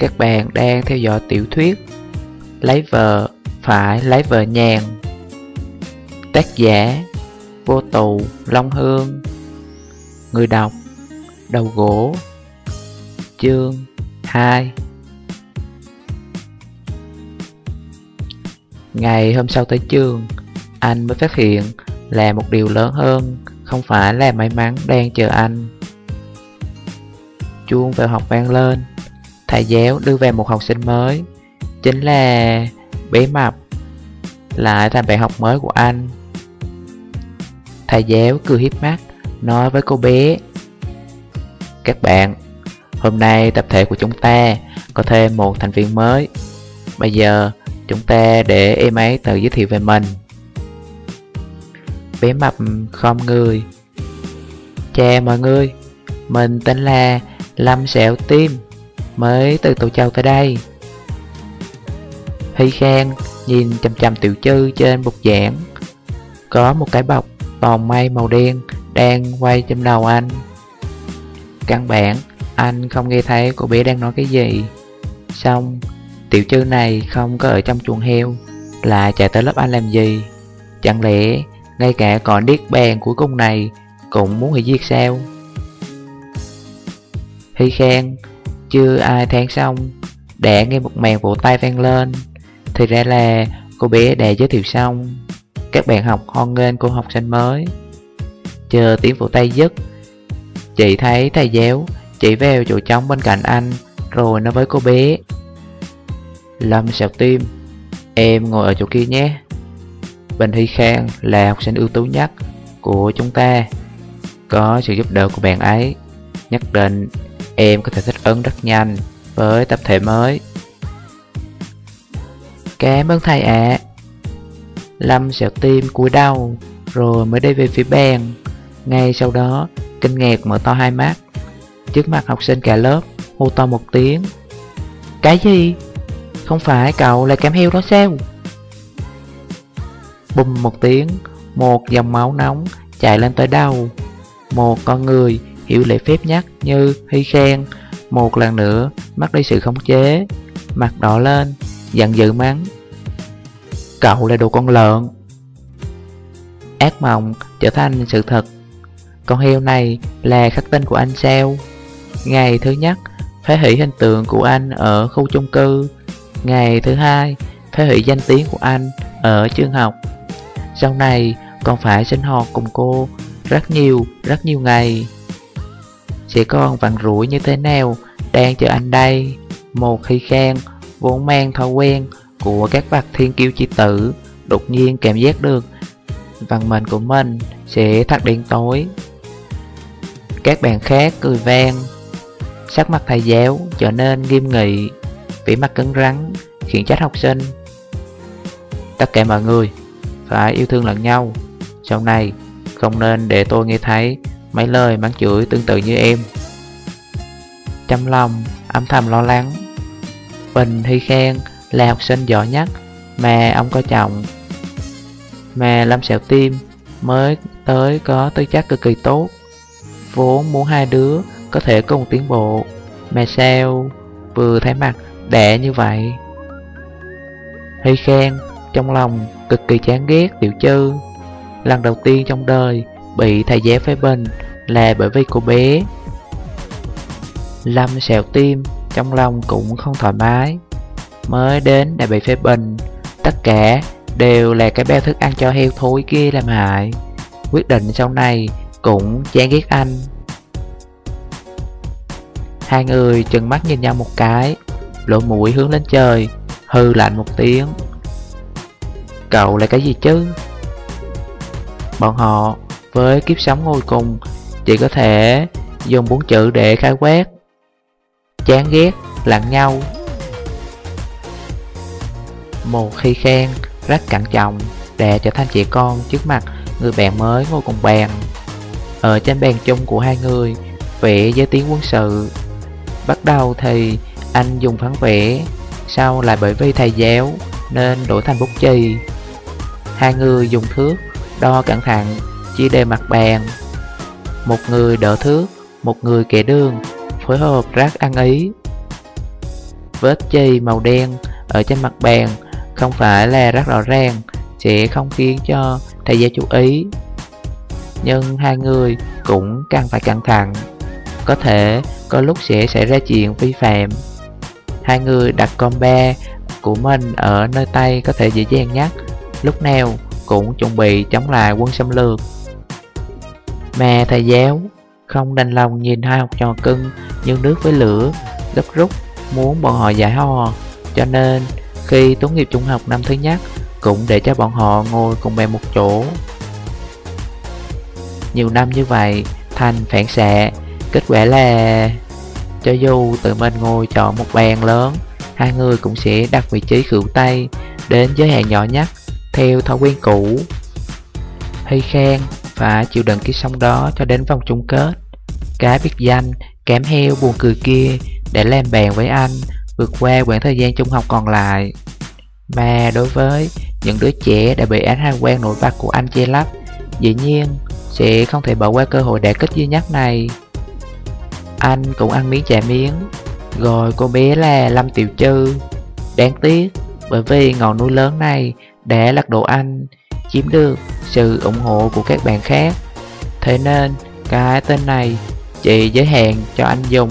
Các bạn đang theo dõi tiểu thuyết Lấy vợ phải lấy vợ nhàn. Tác giả Vô tù Long Hương. Người đọc Đầu gỗ. Chương 2 Ngày hôm sau tới trường, Anh mới phát hiện là một điều lớn hơn Không phải là may mắn đang chờ anh. Chuông vào học vang lên. Thầy giáo đưa về một học sinh mới. Chính là bé mập Lại thành bạn học mới của anh. Thầy giáo cười hiếp mắt, Nói với cô bé, Các bạn, Hôm nay tập thể của chúng ta Có thêm một thành viên mới. Bây giờ chúng ta để em ấy tự giới thiệu về mình. Bé mập khom người. Chào mọi người, Mình tên là Lâm Sẹo Tim. Mới từ Tô Châu tới đây. Hy Khang nhìn chầm chầm tiểu chư trên bục giảng. Có một cái bọc toàn mây màu đen đang quay trong đầu anh. Căn bản, anh không nghe thấy cô bé đang nói cái gì. Xong, tiểu chư này không có ở trong chuồng heo là chạy tới lớp anh làm gì? Chẳng lẽ ngay cả còn điếc bèn cuối cùng này cũng muốn hủy diệt sao? Hy Khang chưa ai than xong Đã nghe một màn vỗ tay vang lên. Thì ra là cô bé đã giới thiệu xong, Các bạn học hoan nghênh cô học sinh mới. Chờ tiếng vỗ tay dứt, Chị thấy thầy giáo chỉ vào chỗ trống bên cạnh anh, Rồi nói với cô bé, Lâm sẹo tim, Em ngồi ở chỗ kia nhé. Bình Hy Khang là học sinh ưu tú nhất của chúng ta. Có sự giúp đỡ của bạn ấy, Nhất định em có thể thích ứng rất nhanh với tập thể mới Cảm ơn thầy ạ à. Lâm sẹo tim cúi đau Rồi mới đi về phía bàn Ngay sau đó, Kinh ngạc mở to hai mắt Trước mặt học sinh cả lớp Hô to một tiếng Cái gì? Không phải cậu là cám heo đó sao? Bùm một tiếng, Một dòng máu nóng chạy lên tới đầu Một con người hiểu lễ phép nhắc như Hy khen Một lần nữa mất đi sự khống chế Mặt đỏ lên Giận dữ mắng. Cậu là đồ con lợn. Ác mộng trở thành sự thật. Con heo này là khắc tinh của anh sao? Ngày thứ nhất Phá hủy hình tượng của anh ở khu chung cư. Ngày thứ hai Phá hủy danh tiếng của anh ở trường học. Sau này còn phải sinh hoạt cùng cô Rất nhiều, rất nhiều ngày. Sẽ còn vặn rủi như thế nào Đang chờ anh đây. Một khi khen, Vốn mang thói quen Của các vật thiên kiêu chi tử, Đột nhiên cảm giác được Vận mệnh của mình sẽ thắt đen tối. Các bạn khác cười vang. Sắc mặt thầy giáo trở nên nghiêm nghị Vĩ mặt cứng rắn, Khiển trách học sinh. Tất cả mọi người Phải yêu thương lẫn nhau. Sau này, không nên để tôi nghe thấy Mấy lời mắng chửi tương tự như em. Trong lòng, âm thầm lo lắng. Bình Hy khen là học sinh giỏi nhất Mà ông coi trọng. Mà Lâm Sẹo Tim mới tới có tư chất cực kỳ tốt. Vốn muốn hai đứa có thể cùng tiến bộ, Mà sao vừa thấy mặt đẻ như vậy? Hy khen trong lòng cực kỳ chán ghét tiểu chư. Lần đầu tiên trong đời bị thầy giáo phê bình là bởi vì cô bé Lâm sẹo tim, trong lòng cũng không thoải mái. Mới đến đã bị phê bình Tất cả đều là cái bao thức ăn cho heo thối kia làm hại. Quyết định sau này cũng chán ghét anh. Hai người chừng mắt nhìn nhau một cái Lộ mũi hướng lên trời, Hư lạnh một tiếng. Cậu là cái gì chứ? Bọn họ với kiếp sống ngồi cùng, Chỉ có thể dùng bốn chữ để khai quét Chán ghét lặng nhau. Một khi khen rất cẩn trọng Để trở thành trẻ con trước mặt người bạn mới ngồi cùng bàn. Ở trên bàn chung của hai người Vẽ giới tiếng quân sự. Bắt đầu thì anh dùng phán vẽ, Sau lại bởi vì thầy giáo Nên đổi thành bút chì. Hai người dùng thước, Đo cẩn thận. Chia đều mặt bàn. Một người đỡ thước, Một người kẻ đường Phối hợp rác ăn ý. Vết chì màu đen ở trên mặt bàn không phải là rất rõ ràng, sẽ không khiến cho thầy giáo chú ý. Nhưng hai người cũng càng phải cẩn thận, có thể có lúc sẽ xảy ra chuyện vi phạm. Hai người đặt con ba của mình ở nơi tay có thể dễ dàng nhất lúc nào cũng chuẩn bị chống lại quân xâm lược mà thầy giáo, không đành lòng nhìn hai học trò cưng như nước với lửa, gấp rút muốn bọn họ giải ho cho nên, khi tốt nghiệp trung học năm thứ nhất, cũng để cho bọn họ ngồi cùng bàn một chỗ. Nhiều năm như vậy, thành phản xạ, kết quả là cho dù tự mình ngồi chọn một bàn lớn, hai người cũng sẽ đặt vị trí khửu tay đến giới hạn nhỏ nhất, theo thói quen cũ. Hy Khang và chịu đựng cái sóng đó cho đến vòng chung kết. Cái biết danh, kém heo buồn cười kia để làm bèn với anh vượt qua quãng thời gian trung học còn lại. Mà đối với những đứa trẻ đã bị án hai quen nổi bật của anh che lấp Dĩ nhiên sẽ không thể bỏ qua cơ hội đả kích duy nhất này. Anh cũng ăn miếng trả miếng Rồi cô bé là Lâm Tiểu Trư. Đáng tiếc bởi vì ngọn núi lớn này đã lật đổ anh chiếm được sự ủng hộ của các bạn khác. Thế nên, cái tên này chỉ giới hạn cho anh dùng.